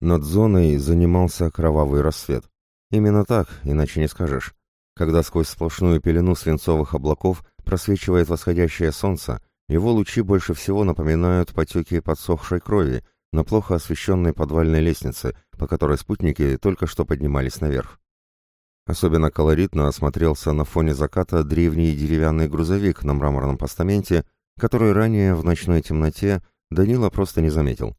Над зоной занимался кровавый рассвет. Именно так, иначе не скажешь. Когда сквозь сплошную пелену свинцовых облаков просвечивает восходящее солнце, его лучи больше всего напоминают потеки подсохшей крови на плохо освещенной подвальной лестнице, по которой спутники только что поднимались наверх. Особенно колоритно осмотрелся на фоне заката древний деревянный грузовик на мраморном постаменте, который ранее в ночной темноте Данила просто не заметил.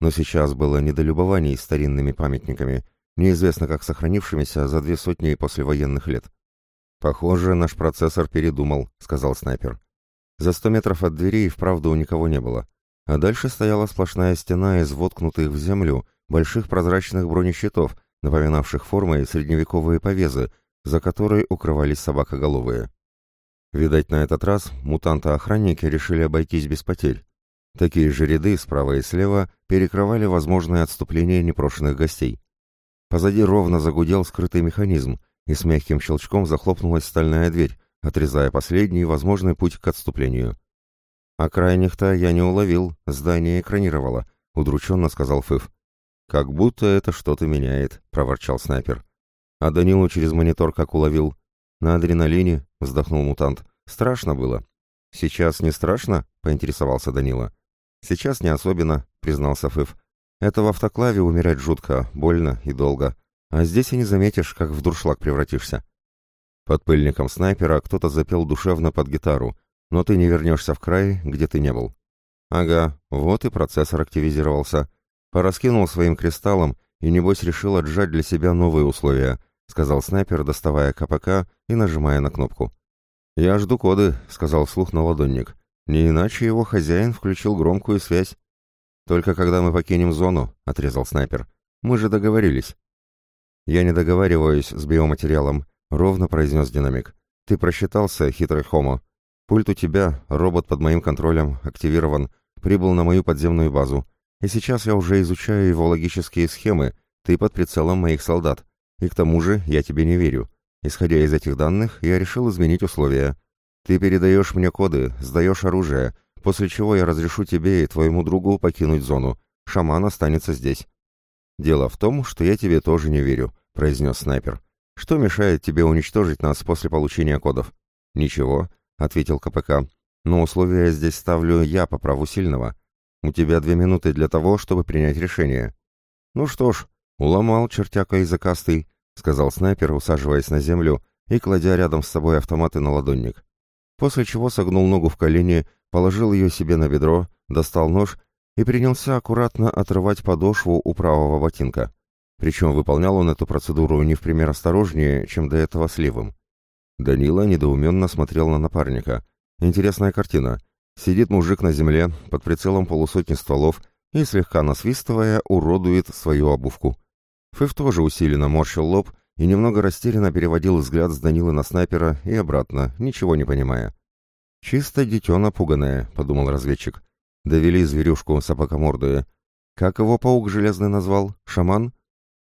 Но сейчас было недолюбований старинными памятниками, неизвестно как сохранившимися за две сотни послевоенных лет. «Похоже, наш процессор передумал», — сказал снайпер. За сто метров от двери и вправду никого не было, а дальше стояла сплошная стена из воткнутых в землю больших прозрачных бронещитов, напоминавших формой средневековые повезы, за которой укрывались собакоголовые. Видать, на этот раз мутанты-охранники решили обойтись без потерь. Такие же ряды справа и слева перекрывали возможное отступление непрошенных гостей. Позади ровно загудел скрытый механизм, и с мягким щелчком захлопнулась стальная дверь, отрезая последний возможный путь к отступлению. «А крайних-то я не уловил, здание экранировало», — удрученно сказал Фыф. «Как будто это что-то меняет», — проворчал снайпер. А Данилу через монитор как уловил. «На адреналине», — вздохнул мутант. «Страшно было». «Сейчас не страшно?» — поинтересовался Данила. «Сейчас не особенно», — признался Фыф. «Это в автоклаве умирать жутко, больно и долго. А здесь и не заметишь, как в дуршлаг превратишься». Под пыльником снайпера кто-то запел душевно под гитару, но ты не вернешься в край, где ты не был. Ага, вот и процессор активизировался. Пораскинул своим кристаллом и, небось, решил отжать для себя новые условия, сказал снайпер, доставая КПК и нажимая на кнопку. «Я жду коды», — сказал вслух на ладонник. «Не иначе его хозяин включил громкую связь». «Только когда мы покинем зону», — отрезал снайпер. «Мы же договорились». «Я не договариваюсь с биоматериалом», — ровно произнес динамик. «Ты просчитался, хитрый хомо. Пульт у тебя, робот под моим контролем, активирован, прибыл на мою подземную базу. И сейчас я уже изучаю его логические схемы, ты под прицелом моих солдат. И к тому же я тебе не верю. Исходя из этих данных, я решил изменить условия. Ты передаешь мне коды, сдаешь оружие, после чего я разрешу тебе и твоему другу покинуть зону. Шаман останется здесь. Дело в том, что я тебе тоже не верю, произнес снайпер. Что мешает тебе уничтожить нас после получения кодов? Ничего, ответил КПК. Но условия здесь ставлю я по праву сильного. У тебя две минуты для того, чтобы принять решение. Ну что ж, уломал чертяка языкастый, сказал снайпер, усаживаясь на землю и кладя рядом с собой автоматы на ладонник. После чего согнул ногу в колени, положил ее себе на бедро, достал нож и принялся аккуратно отрывать подошву у правого ботинка. Причем выполнял он эту процедуру не в пример осторожнее, чем до этого с левым. Данила недоуменно смотрел на напарника. Интересная картина. Сидит мужик на земле, под прицелом полусотни стволов, и, слегка насвистывая, уродует свою обувку. Фыф тоже усиленно морщил лоб и немного растерянно переводил взгляд с Данилы на снайпера и обратно, ничего не понимая. «Чисто дитё напуганное», — подумал разведчик. Довели зверюшку собакомордую. Как его паук железный назвал? Шаман?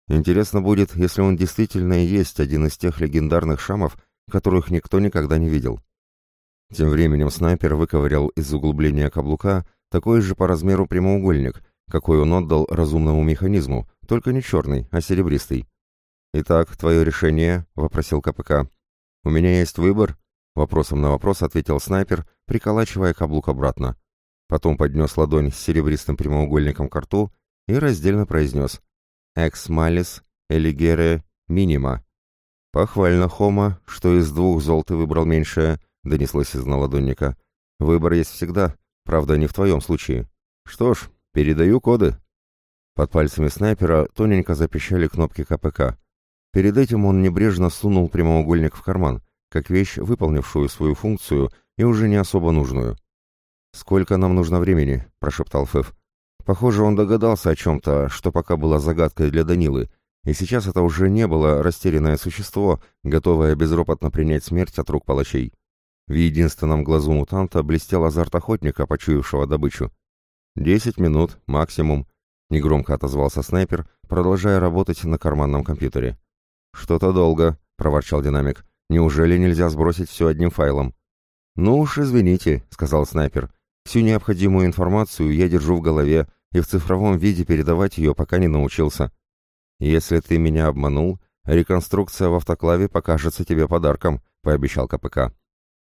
Интересно будет, если он действительно и есть один из тех легендарных шамов, которых никто никогда не видел. Тем временем снайпер выковырял из углубления каблука такой же по размеру прямоугольник, какой он отдал разумному механизму, только не черный, а серебристый. «Итак, твое решение?» — вопросил КПК. «У меня есть выбор?» — вопросом на вопрос ответил снайпер, приколачивая каблук обратно. Потом поднес ладонь с серебристым прямоугольником к рту и раздельно произнес «Экс малис элигере минима». «Похвально, Хома, что из двух зол ты выбрал меньшее», — донеслось из наладонника. «Выбор есть всегда, правда, не в твоем случае. Что ж, передаю коды». Под пальцами снайпера тоненько запищали кнопки КПК. Перед этим он небрежно сунул прямоугольник в карман, как вещь, выполнившую свою функцию и уже не особо нужную. «Сколько нам нужно времени?» — прошептал Фэф. Похоже, он догадался о чем-то, что пока было загадкой для Данилы, и сейчас это уже не было растерянное существо, готовое безропотно принять смерть от рук палачей. В единственном глазу мутанта блестел азарт охотника, почуявшего добычу. «Десять минут, максимум», — негромко отозвался снайпер, продолжая работать на карманном компьютере. «Что-то долго», — проворчал динамик. «Неужели нельзя сбросить все одним файлом?» «Ну уж извините», — сказал снайпер. «Всю необходимую информацию я держу в голове, и в цифровом виде передавать ее пока не научился. Если ты меня обманул, реконструкция в автоклаве покажется тебе подарком, пообещал КПК.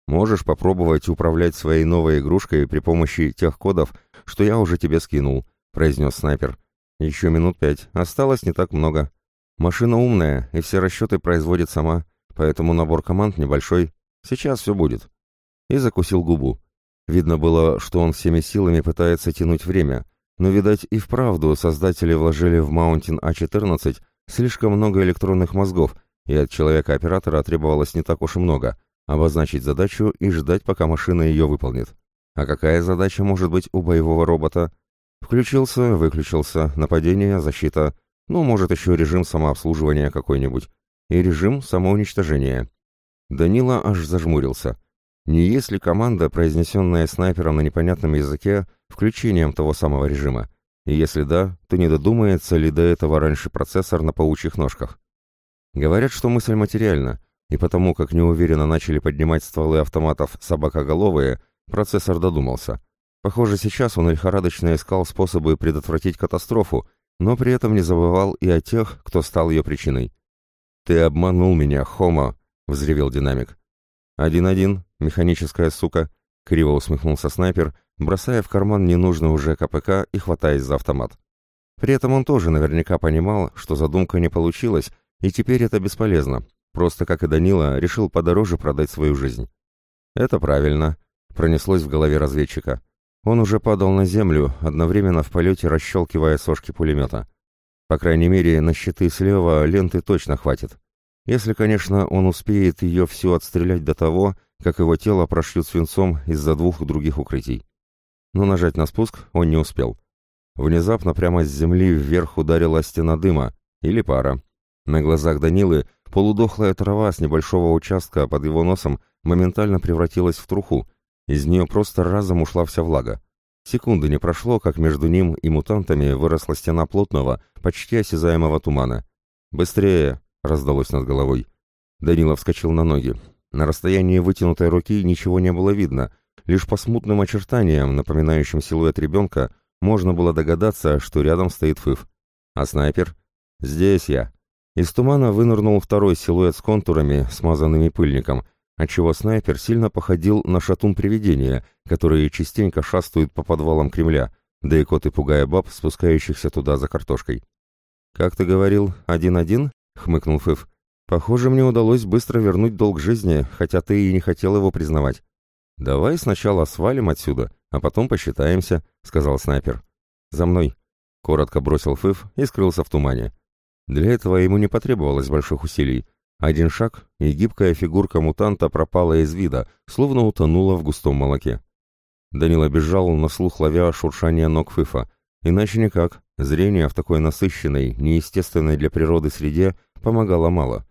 Можешь попробовать управлять своей новой игрушкой при помощи тех кодов, что я уже тебе скинул, произнес снайпер. Еще минут пять, осталось не так много. Машина умная, и все расчеты производит сама, поэтому набор команд небольшой. Сейчас все будет. И закусил губу. Видно было, что он всеми силами пытается тянуть время, но, видать, и вправду создатели вложили в Mountain A14 слишком много электронных мозгов, и от человека-оператора требовалось не так уж и много — обозначить задачу и ждать, пока машина ее выполнит. А какая задача может быть у боевого робота? Включился, выключился, нападение, защита, ну, может, еще режим самообслуживания какой-нибудь. И режим самоуничтожения. Данила аж зажмурился. Не есть ли команда, произнесенная снайпером на непонятном языке, включением того самого режима? И если да, то не додумается ли до этого раньше процессор на паучьих ножках? Говорят, что мысль материальна, и потому как неуверенно начали поднимать стволы автоматов собакоголовые, процессор додумался. Похоже, сейчас он лихорадочно искал способы предотвратить катастрофу, но при этом не забывал и о тех, кто стал ее причиной. «Ты обманул меня, Хома!» — взревел динамик. «Один-один, механическая сука!» — криво усмехнулся снайпер, бросая в карман ненужный уже КПК и хватаясь за автомат. При этом он тоже наверняка понимал, что задумка не получилась, и теперь это бесполезно, просто как и Данила решил подороже продать свою жизнь. «Это правильно», — пронеслось в голове разведчика. Он уже падал на землю, одновременно в полете расщелкивая сошки пулемета. По крайней мере, на щиты слева ленты точно хватит. Если, конечно, он успеет ее всю отстрелять до того, как его тело прошьют свинцом из-за двух других укрытий. Но нажать на спуск он не успел. Внезапно прямо с земли вверх ударила стена дыма, или пара. На глазах Данилы полудохлая трава с небольшого участка под его носом моментально превратилась в труху, из нее просто разом ушла вся влага. Секунды не прошло, как между ним и мутантами выросла стена плотного, почти осязаемого тумана. «Быстрее!» — раздалось над головой. Данила вскочил на ноги. На расстоянии вытянутой руки ничего не было видно. Лишь по смутным очертаниям, напоминающим силуэт ребенка, можно было догадаться, что рядом стоит Фыф. А снайпер? «Здесь я!» Из тумана вынырнул второй силуэт с контурами, смазанными пыльником, отчего снайпер сильно походил на шатун-привидения, которые частенько шастают по подвалам Кремля, да и кот и пугая баб, спускающихся туда за картошкой. «Как ты говорил, один-один?» — хмыкнул Фыф. «Похоже, мне удалось быстро вернуть долг жизни, хотя ты и не хотел его признавать». «Давай сначала свалим отсюда, а потом посчитаемся», — сказал снайпер. «За мной», — коротко бросил Фыф и скрылся в тумане. Для этого ему не потребовалось больших усилий. Один шаг, и гибкая фигурка мутанта пропала из вида, словно утонула в густом молоке. Данила бежал, на слух ловя шуршание ног Фыфа. Иначе никак. Зрение в такой насыщенной, неестественной для природы среде помогало мало.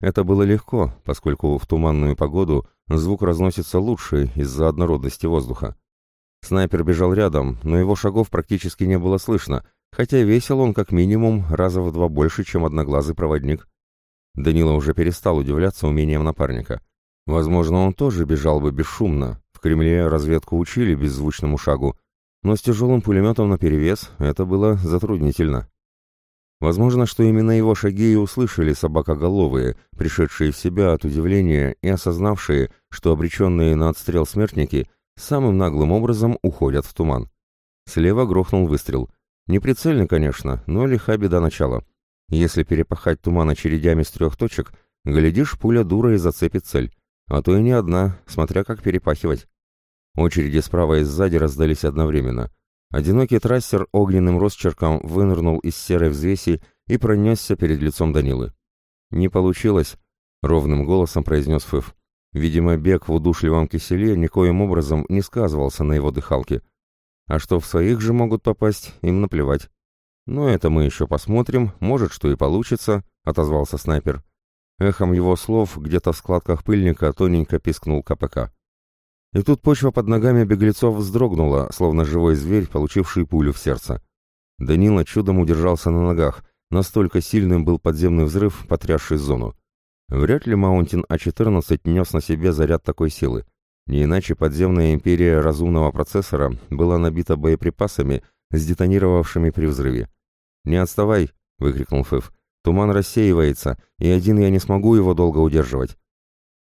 Это было легко, поскольку в туманную погоду звук разносится лучше из-за однородности воздуха. Снайпер бежал рядом, но его шагов практически не было слышно, хотя весил он как минимум раза в два больше, чем одноглазый проводник. Данила уже перестал удивляться умениям напарника. Возможно, он тоже бежал бы бесшумно. В Кремле разведку учили беззвучному шагу, но с тяжелым пулеметом наперевес это было затруднительно. Возможно, что именно его шаги и услышали собакоголовые, пришедшие в себя от удивления и осознавшие, что обреченные на отстрел смертники самым наглым образом уходят в туман. Слева грохнул выстрел. Неприцельный, конечно, но лиха беда начала. Если перепахать туман очередями с трех точек, глядишь, пуля дура и зацепит цель. А то и не одна, смотря как перепахивать. Очереди справа и сзади раздались одновременно. Одинокий трассер огненным росчерком вынырнул из серой взвеси и пронесся перед лицом Данилы. «Не получилось», — ровным голосом произнес Фыф. Видимо, бег в удушливом киселе никоим образом не сказывался на его дыхалке. А что в своих же могут попасть, им наплевать. «Но это мы еще посмотрим, может, что и получится», — отозвался снайпер. Эхом его слов где-то в складках пыльника тоненько пискнул КПК. И тут почва под ногами беглецов вздрогнула, словно живой зверь, получивший пулю в сердце. Данила чудом удержался на ногах, настолько сильным был подземный взрыв, потрясший зону. Вряд ли Маунтин А-14 нес на себе заряд такой силы. Не иначе подземная империя разумного процессора была набита боеприпасами, сдетонировавшими при взрыве. «Не отставай!» — выкрикнул Фыф. «Туман рассеивается, и один я не смогу его долго удерживать».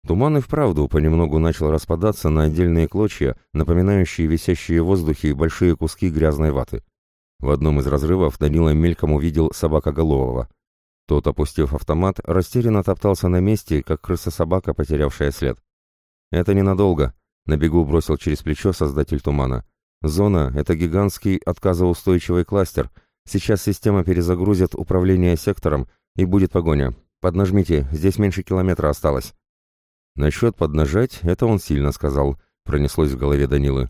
Туман и вправду понемногу начал распадаться на отдельные клочья, напоминающие висящие в воздухе большие куски грязной ваты. В одном из разрывов Данила мельком увидел собакоголового. Тот, опустив автомат, растерянно топтался на месте, как крыса-собака, потерявшая след. «Это ненадолго», — на бегу бросил через плечо создатель тумана. «Зона — это гигантский отказоустойчивый кластер. Сейчас система перезагрузит управление сектором, и будет погоня. Поднажмите, здесь меньше километра осталось». Насчет поднажать, это он сильно сказал, пронеслось в голове Данилы.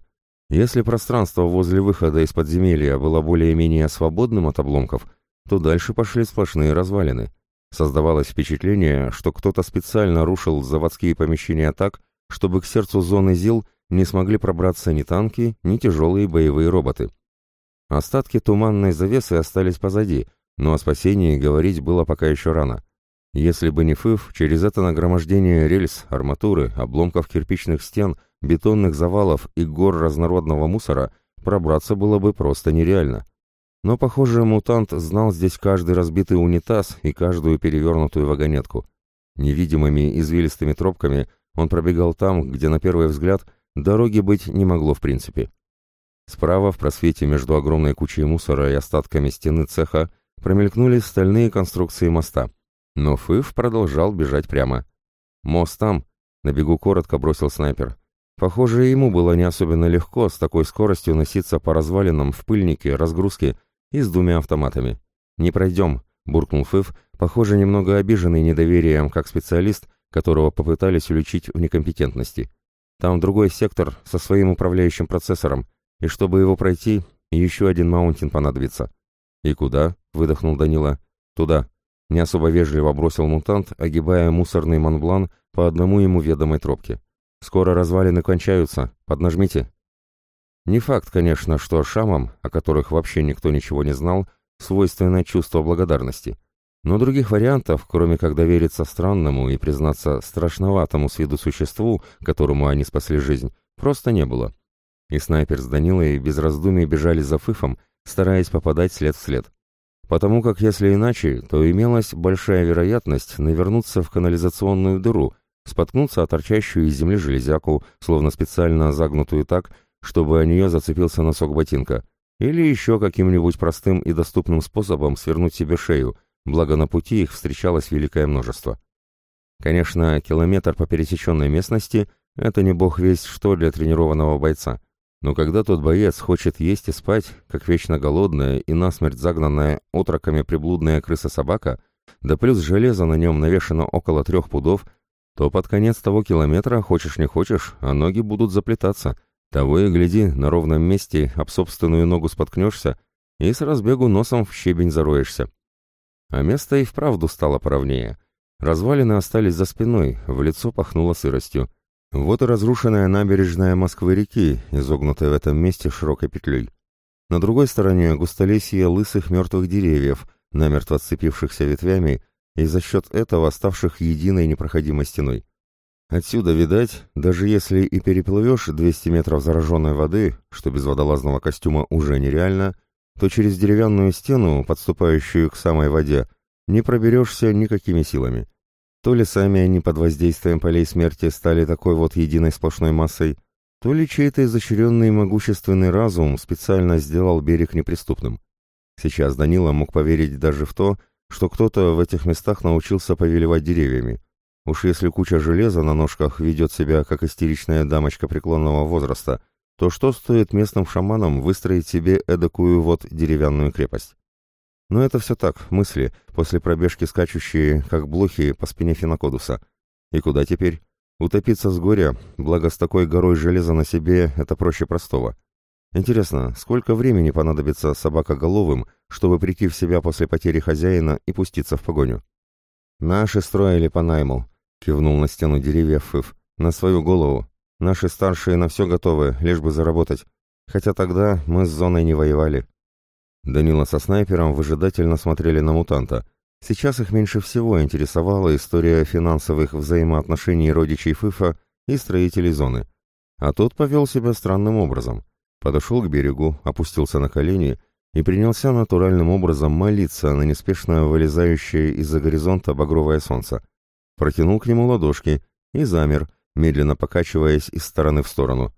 Если пространство возле выхода из подземелья было более-менее свободным от обломков, то дальше пошли сплошные развалины. Создавалось впечатление, что кто-то специально рушил заводские помещения так, чтобы к сердцу зоны ЗИЛ не смогли пробраться ни танки, ни тяжелые боевые роботы. Остатки туманной завесы остались позади, но о спасении говорить было пока еще рано. Если бы не ФЫФ, через это нагромождение рельс, арматуры, обломков кирпичных стен, бетонных завалов и гор разнородного мусора пробраться было бы просто нереально. Но, похоже, мутант знал здесь каждый разбитый унитаз и каждую перевернутую вагонетку. Невидимыми извилистыми тропками он пробегал там, где на первый взгляд дороги быть не могло в принципе. Справа, в просвете между огромной кучей мусора и остатками стены цеха, промелькнули стальные конструкции моста — но Фыв продолжал бежать прямо. «Мост там!» — на бегу коротко бросил снайпер. Похоже, ему было не особенно легко с такой скоростью носиться по развалинам в пыльнике, разгрузке и с двумя автоматами. «Не пройдем», — буркнул Фыв, похоже, немного обиженный недоверием как специалист, которого попытались уличить в некомпетентности. «Там другой сектор со своим управляющим процессором, и чтобы его пройти, еще один маунтин понадобится». «И куда?» — выдохнул Данила. «Туда», не особо вежливо бросил мутант, огибая мусорный манблан по одному ему ведомой тропке. «Скоро развалины кончаются. Поднажмите». Не факт, конечно, что шамам, о которых вообще никто ничего не знал, свойственно чувство благодарности. Но других вариантов, кроме как довериться странному и признаться страшноватому с виду существу, которому они спасли жизнь, просто не было. И снайпер с Данилой без раздумий бежали за Фыфом, стараясь попадать след в след потому как если иначе, то имелась большая вероятность навернуться в канализационную дыру, споткнуться о торчащую из земли железяку, словно специально загнутую так, чтобы о нее зацепился носок ботинка, или еще каким-нибудь простым и доступным способом свернуть себе шею, благо на пути их встречалось великое множество. Конечно, километр по пересеченной местности – это не бог весть что для тренированного бойца, но когда тот боец хочет есть и спать, как вечно голодная и насмерть загнанная отроками приблудная крыса-собака, да плюс железо на нем навешано около трех пудов, то под конец того километра, хочешь не хочешь, а ноги будут заплетаться. Того и гляди, на ровном месте об собственную ногу споткнешься и с разбегу носом в щебень зароешься. А место и вправду стало поровнее. Развалины остались за спиной, в лицо пахнуло сыростью. Вот и разрушенная набережная Москвы-реки, изогнутая в этом месте широкой петлей. На другой стороне густолесье лысых мертвых деревьев, намертво сцепившихся ветвями и за счет этого ставших единой непроходимой стеной. Отсюда, видать, даже если и переплывешь 200 метров зараженной воды, что без водолазного костюма уже нереально, то через деревянную стену, подступающую к самой воде, не проберешься никакими силами. То ли сами они под воздействием полей смерти стали такой вот единой сплошной массой, то ли чей-то изощренный могущественный разум специально сделал берег неприступным. Сейчас Данила мог поверить даже в то, что кто-то в этих местах научился повелевать деревьями. Уж если куча железа на ножках ведет себя как истеричная дамочка преклонного возраста, то что стоит местным шаманам выстроить себе эдакую вот деревянную крепость? Но это все так, мысли, после пробежки скачущие, как блохи по спине Финокодуса. И куда теперь? Утопиться с горя, благо с такой горой железа на себе, это проще простого. Интересно, сколько времени понадобится собакоголовым, чтобы прийти в себя после потери хозяина и пуститься в погоню? «Наши строили по найму», — кивнул на стену деревьев Фыф. «На свою голову. Наши старшие на все готовы, лишь бы заработать. Хотя тогда мы с зоной не воевали». Данила со снайпером выжидательно смотрели на мутанта. Сейчас их меньше всего интересовала история финансовых взаимоотношений родичей Фыфа и строителей зоны. А тот повел себя странным образом. Подошел к берегу, опустился на колени и принялся натуральным образом молиться на неспешно вылезающее из-за горизонта багровое солнце. Протянул к нему ладошки и замер, медленно покачиваясь из стороны в сторону.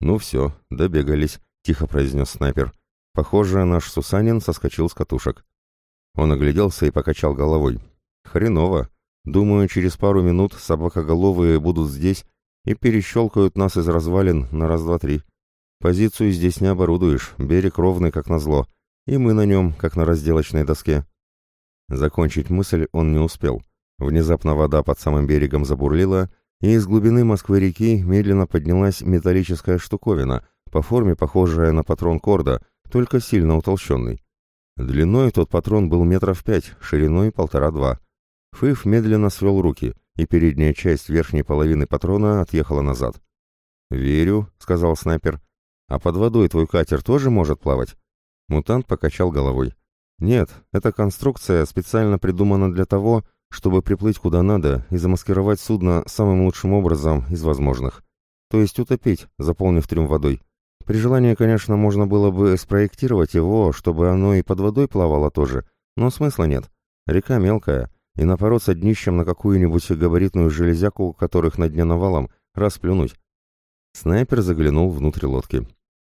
«Ну все, добегались», — тихо произнес снайпер. «Похоже, наш Сусанин соскочил с катушек». Он огляделся и покачал головой. «Хреново. Думаю, через пару минут собакоголовые будут здесь и перещелкают нас из развалин на раз-два-три. Позицию здесь не оборудуешь, берег ровный, как назло, и мы на нем, как на разделочной доске». Закончить мысль он не успел. Внезапно вода под самым берегом забурлила, и из глубины Москвы-реки медленно поднялась металлическая штуковина, по форме похожая на патрон корда, только сильно утолщенный. Длиной тот патрон был метров пять, шириной полтора-два. Фыф медленно свел руки, и передняя часть верхней половины патрона отъехала назад. «Верю», — сказал снайпер. «А под водой твой катер тоже может плавать?» Мутант покачал головой. «Нет, эта конструкция специально придумана для того, чтобы приплыть куда надо и замаскировать судно самым лучшим образом из возможных. То есть утопить, заполнив трюм водой. При желании, конечно, можно было бы спроектировать его, чтобы оно и под водой плавало тоже, но смысла нет. Река мелкая, и напороться днищем на какую-нибудь габаритную железяку, которых на дне навалом, расплюнуть. Снайпер заглянул внутрь лодки.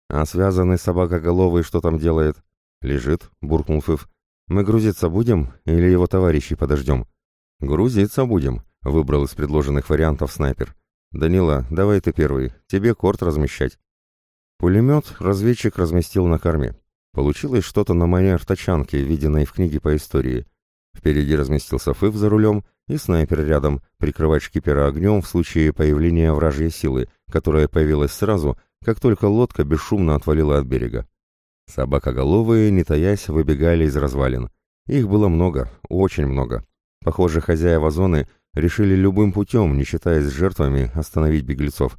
«А связанный собакоголовый что там делает?» «Лежит», — буркнул Фыф. «Мы грузиться будем или его товарищей подождем?» «Грузиться будем», — выбрал из предложенных вариантов снайпер. «Данила, давай ты первый, тебе корт размещать». Пулемет разведчик разместил на корме. Получилось что-то на манер тачанки, виденной в книге по истории. Впереди разместился Фыв за рулем и снайпер рядом, прикрывать шкипера огнем в случае появления вражьей силы, которая появилась сразу, как только лодка бесшумно отвалила от берега. Собакоголовые, не таясь, выбегали из развалин. Их было много, очень много. Похоже, хозяева зоны решили любым путем, не считаясь жертвами, остановить беглецов.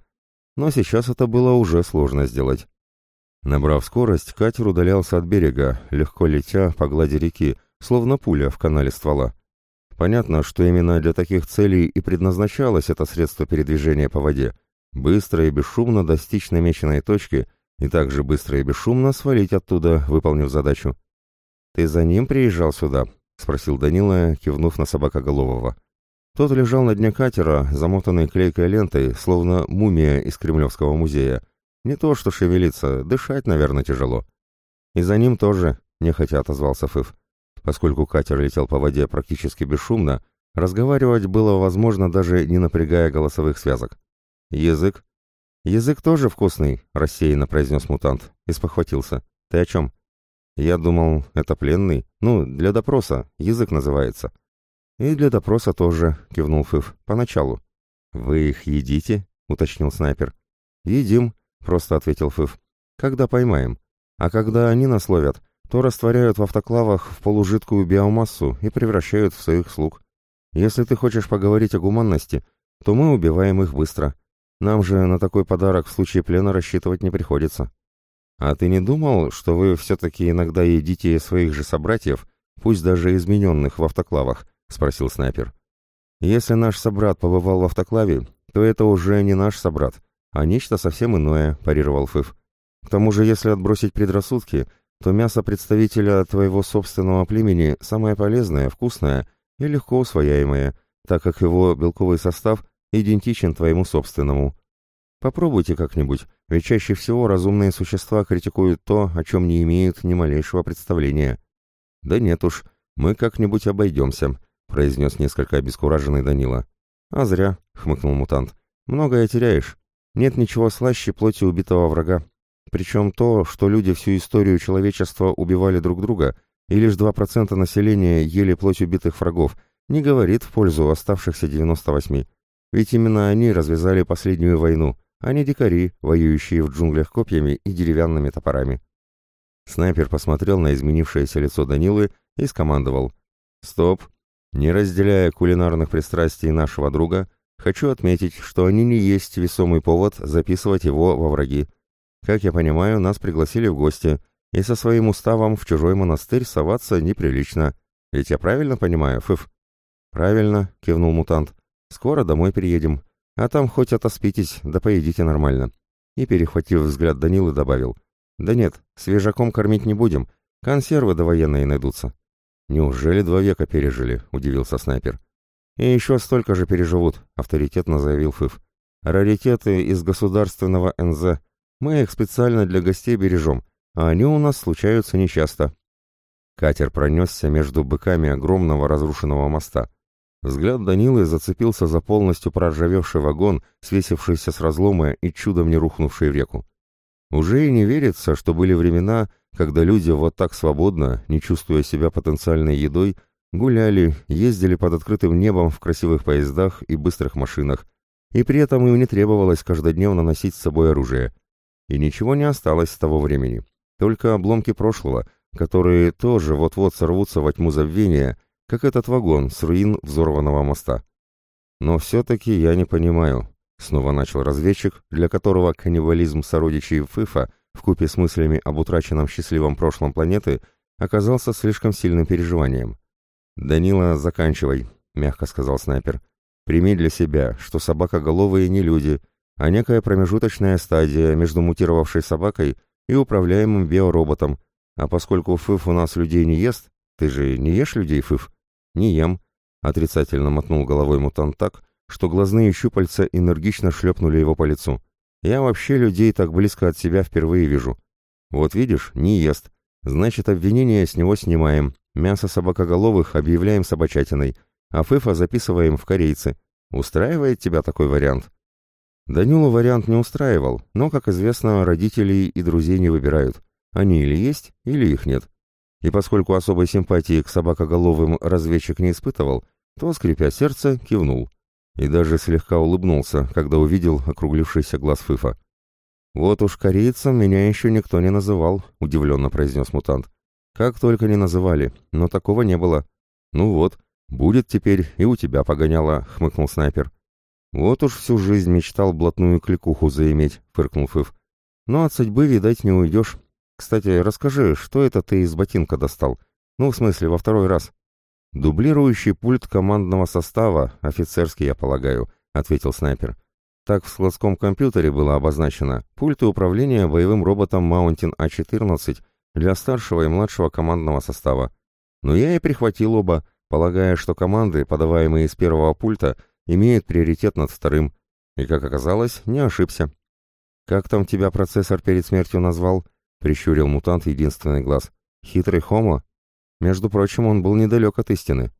Но сейчас это было уже сложно сделать. Набрав скорость, катер удалялся от берега, легко летя по глади реки, словно пуля в канале ствола. Понятно, что именно для таких целей и предназначалось это средство передвижения по воде. Быстро и бесшумно достичь намеченной точки и также быстро и бесшумно свалить оттуда, выполнив задачу. «Ты за ним приезжал сюда?» — спросил Данила, кивнув на собакоголового. Тот лежал на дне катера, замотанный клейкой лентой, словно мумия из Кремлевского музея. Не то что шевелиться, дышать, наверное, тяжело. И за ним тоже, нехотя отозвался Фыф. Поскольку катер летел по воде практически бесшумно, разговаривать было возможно даже не напрягая голосовых связок. «Язык?» «Язык тоже вкусный», — рассеянно произнес мутант. И спохватился. «Ты о чем?» Я думал, это пленный. Ну, для допроса. Язык называется. И для допроса тоже, кивнул Фыф. Поначалу. Вы их едите? Уточнил снайпер. Едим, просто ответил Фыф. Когда поймаем. А когда они нас ловят, то растворяют в автоклавах в полужидкую биомассу и превращают в своих слуг. Если ты хочешь поговорить о гуманности, то мы убиваем их быстро. Нам же на такой подарок в случае плена рассчитывать не приходится. «А ты не думал, что вы все-таки иногда едите своих же собратьев, пусть даже измененных в автоклавах?» — спросил снайпер. «Если наш собрат побывал в автоклаве, то это уже не наш собрат, а нечто совсем иное», — парировал Фыф. «К тому же, если отбросить предрассудки, то мясо представителя твоего собственного племени самое полезное, вкусное и легко усвояемое, так как его белковый состав идентичен твоему собственному. Попробуйте как-нибудь, ведь чаще всего разумные существа критикуют то, о чем не имеют ни малейшего представления. «Да нет уж, мы как-нибудь обойдемся», — произнес несколько обескураженный Данила. «А зря», — хмыкнул мутант. «Многое теряешь. Нет ничего слаще плоти убитого врага. Причем то, что люди всю историю человечества убивали друг друга, и лишь 2% населения ели плоть убитых врагов, не говорит в пользу оставшихся 98. Ведь именно они развязали последнюю войну, а не дикари, воюющие в джунглях копьями и деревянными топорами. Снайпер посмотрел на изменившееся лицо Данилы и скомандовал. «Стоп! Не разделяя кулинарных пристрастий нашего друга, хочу отметить, что они не есть весомый повод записывать его во враги. Как я понимаю, нас пригласили в гости, и со своим уставом в чужой монастырь соваться неприлично. Ведь я правильно понимаю, Фыф?» «Правильно», — кивнул мутант. «Скоро домой приедем. А там хоть отоспитесь, да поедите нормально. И, перехватив взгляд Данилы, добавил. Да нет, свежаком кормить не будем. Консервы довоенные найдутся. Неужели два века пережили? Удивился снайпер. И еще столько же переживут, авторитетно заявил Фыф. Раритеты из государственного НЗ. Мы их специально для гостей бережем, а они у нас случаются нечасто. Катер пронесся между быками огромного разрушенного моста. Взгляд Данилы зацепился за полностью проржавевший вагон, свесившийся с разлома и чудом не рухнувший в реку. Уже и не верится, что были времена, когда люди вот так свободно, не чувствуя себя потенциальной едой, гуляли, ездили под открытым небом в красивых поездах и быстрых машинах, и при этом им не требовалось каждодневно носить с собой оружие. И ничего не осталось с того времени, только обломки прошлого, которые тоже вот-вот сорвутся во тьму забвения, как этот вагон с руин взорванного моста. Но все-таки я не понимаю, снова начал разведчик, для которого каннибализм сородичей Фыфа вкупе с мыслями об утраченном счастливом прошлом планеты оказался слишком сильным переживанием. «Данила, заканчивай», — мягко сказал снайпер. «Прими для себя, что собакоголовые не люди, а некая промежуточная стадия между мутировавшей собакой и управляемым биороботом, а поскольку Фыф у нас людей не ест, ты же не ешь людей, Фыф?» «Не ем», — отрицательно мотнул головой мутант так, что глазные щупальца энергично шлепнули его по лицу. «Я вообще людей так близко от себя впервые вижу. Вот видишь, не ест. Значит, обвинение с него снимаем. Мясо собакоголовых объявляем собачатиной, а Фыфа записываем в корейцы. Устраивает тебя такой вариант?» Данилу вариант не устраивал, но, как известно, родителей и друзей не выбирают. Они или есть, или их нет и поскольку особой симпатии к собакоголовым разведчик не испытывал, то, скрипя сердце, кивнул. И даже слегка улыбнулся, когда увидел округлившийся глаз Фыфа. «Вот уж корейцам меня еще никто не называл», — удивленно произнес мутант. «Как только не называли, но такого не было». «Ну вот, будет теперь и у тебя погоняло», — хмыкнул снайпер. «Вот уж всю жизнь мечтал блатную кликуху заиметь», — фыркнул Фыф. «Но от судьбы, видать, не уйдешь. Кстати, расскажи, что это ты из ботинка достал? Ну, в смысле, во второй раз. Дублирующий пульт командного состава, офицерский, я полагаю, ответил снайпер. Так в складском компьютере было обозначено. Пульты управления боевым роботом Mountain А14 для старшего и младшего командного состава. Но я и прихватил оба, полагая, что команды, подаваемые из первого пульта, имеют приоритет над вторым. И, как оказалось, не ошибся. «Как там тебя процессор перед смертью назвал?» прищурил мутант единственный глаз. Хитрый Хомо? Между прочим, он был недалек от истины.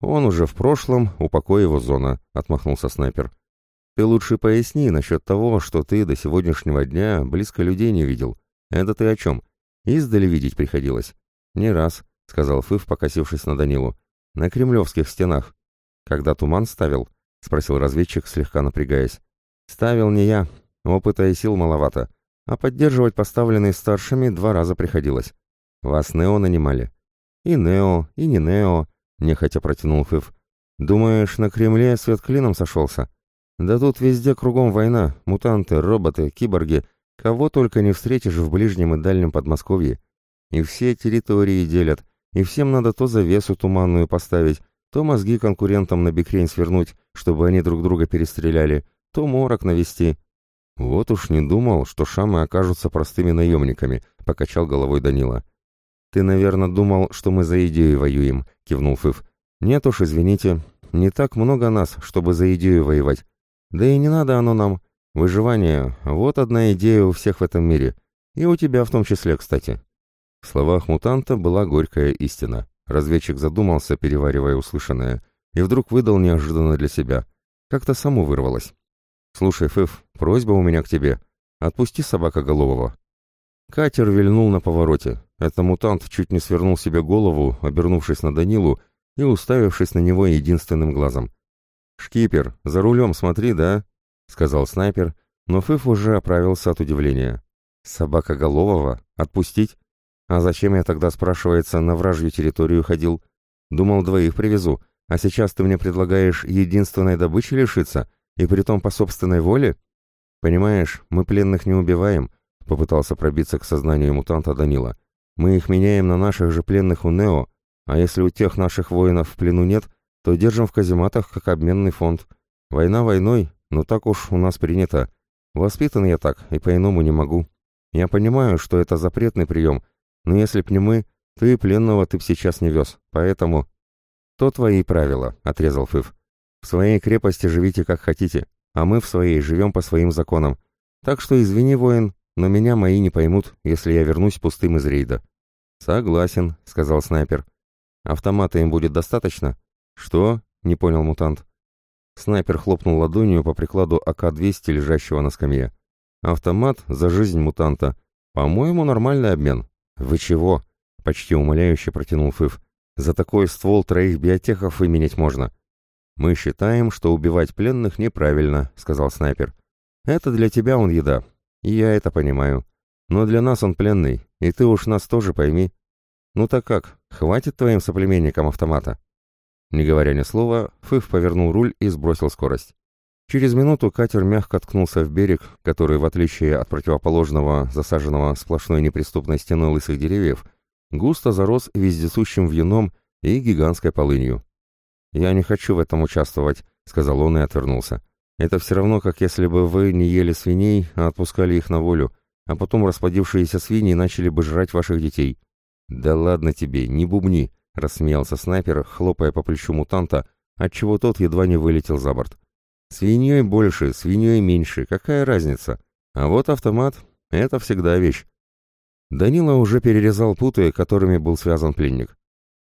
Он уже в прошлом, упокой его зона, отмахнулся снайпер. Ты лучше поясни насчет того, что ты до сегодняшнего дня близко людей не видел. Это ты о чем? Издали видеть приходилось. Не раз, сказал Фыв, покосившись на Данилу. На кремлевских стенах. Когда туман ставил? Спросил разведчик, слегка напрягаясь. Ставил не я. Опыта и сил маловато а поддерживать поставленные старшими два раза приходилось. Вас Нео нанимали. И Нео, и не Нео, нехотя протянул Фыв. Думаешь, на Кремле свет клином сошелся? Да тут везде кругом война, мутанты, роботы, киборги, кого только не встретишь в ближнем и дальнем Подмосковье. И все территории делят, и всем надо то завесу туманную поставить, то мозги конкурентам на бикрень свернуть, чтобы они друг друга перестреляли, то морок навести, «Вот уж не думал, что шамы окажутся простыми наемниками», — покачал головой Данила. «Ты, наверное, думал, что мы за идею воюем», — кивнул Фыв. «Нет уж, извините, не так много нас, чтобы за идею воевать. Да и не надо оно нам. Выживание — вот одна идея у всех в этом мире. И у тебя в том числе, кстати». В словах мутанта была горькая истина. Разведчик задумался, переваривая услышанное, и вдруг выдал неожиданно для себя. Как-то само вырвалось. «Слушай, Фыф, просьба у меня к тебе. Отпусти собака голового». Катер вильнул на повороте. Это мутант чуть не свернул себе голову, обернувшись на Данилу и уставившись на него единственным глазом. «Шкипер, за рулем смотри, да?» — сказал снайпер, но Фыф уже оправился от удивления. «Собака голового? Отпустить? А зачем я тогда, спрашивается, на вражью территорию ходил? Думал, двоих привезу, а сейчас ты мне предлагаешь единственной добычи лишиться?» И притом по собственной воле? Понимаешь, мы пленных не убиваем, попытался пробиться к сознанию мутанта Данила. Мы их меняем на наших же пленных у Нео, а если у тех наших воинов в плену нет, то держим в казематах как обменный фонд. Война войной, но так уж у нас принято. Воспитан я так, и по-иному не могу. Я понимаю, что это запретный прием, но если б не мы, то и пленного ты б сейчас не вез, поэтому...» «То твои правила», — отрезал Фыв. «В своей крепости живите как хотите, а мы в своей живем по своим законам. Так что извини, воин, но меня мои не поймут, если я вернусь пустым из рейда». «Согласен», — сказал снайпер. «Автомата им будет достаточно?» «Что?» — не понял мутант. Снайпер хлопнул ладонью по прикладу АК-200, лежащего на скамье. «Автомат за жизнь мутанта. По-моему, нормальный обмен». «Вы чего?» — почти умоляюще протянул Фыв. «За такой ствол троих биотехов выменять можно». «Мы считаем, что убивать пленных неправильно», — сказал снайпер. «Это для тебя он еда. Я это понимаю. Но для нас он пленный, и ты уж нас тоже пойми. Ну так как, хватит твоим соплеменникам автомата?» Не говоря ни слова, Фыв повернул руль и сбросил скорость. Через минуту катер мягко ткнулся в берег, который, в отличие от противоположного, засаженного сплошной неприступной стеной лысых деревьев, густо зарос вездесущим вьюном и гигантской полынью. «Я не хочу в этом участвовать», — сказал он и отвернулся. «Это все равно, как если бы вы не ели свиней, а отпускали их на волю, а потом расплодившиеся свиньи начали бы жрать ваших детей». «Да ладно тебе, не бубни», — рассмеялся снайпер, хлопая по плечу мутанта, отчего тот едва не вылетел за борт. «Свиньей больше, свиньей меньше, какая разница? А вот автомат — это всегда вещь». Данила уже перерезал путы, которыми был связан пленник.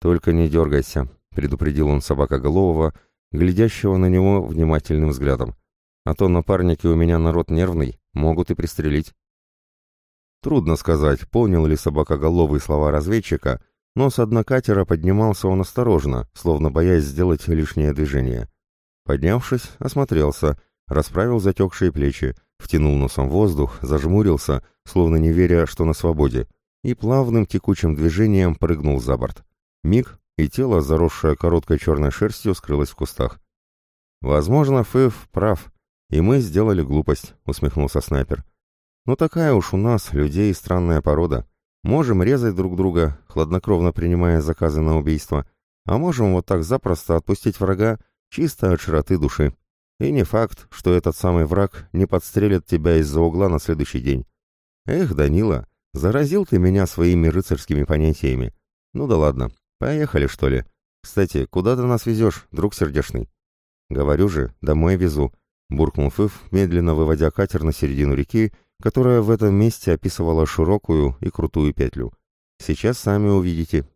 «Только не дергайся», — предупредил он собакоголового, глядящего на него внимательным взглядом. «А то напарники у меня народ нервный, могут и пристрелить». Трудно сказать, понял ли собакоголовый слова разведчика, но с дна катера поднимался он осторожно, словно боясь сделать лишнее движение. Поднявшись, осмотрелся, расправил затекшие плечи, втянул носом воздух, зажмурился, словно не веря, что на свободе, и плавным текучим движением прыгнул за борт. Миг, и тело, заросшее короткой черной шерстью, скрылось в кустах. «Возможно, Фэф прав, и мы сделали глупость», — усмехнулся снайпер. «Ну такая уж у нас, людей, странная порода. Можем резать друг друга, хладнокровно принимая заказы на убийство, а можем вот так запросто отпустить врага чисто от широты души. И не факт, что этот самый враг не подстрелит тебя из-за угла на следующий день. Эх, Данила, заразил ты меня своими рыцарскими понятиями. Ну да ладно, поехали, что ли. Кстати, куда ты нас везешь, друг сердечный? Говорю же, домой везу, буркнул Фыф, медленно выводя катер на середину реки которая в этом месте описывала широкую и крутую петлю. Сейчас сами увидите,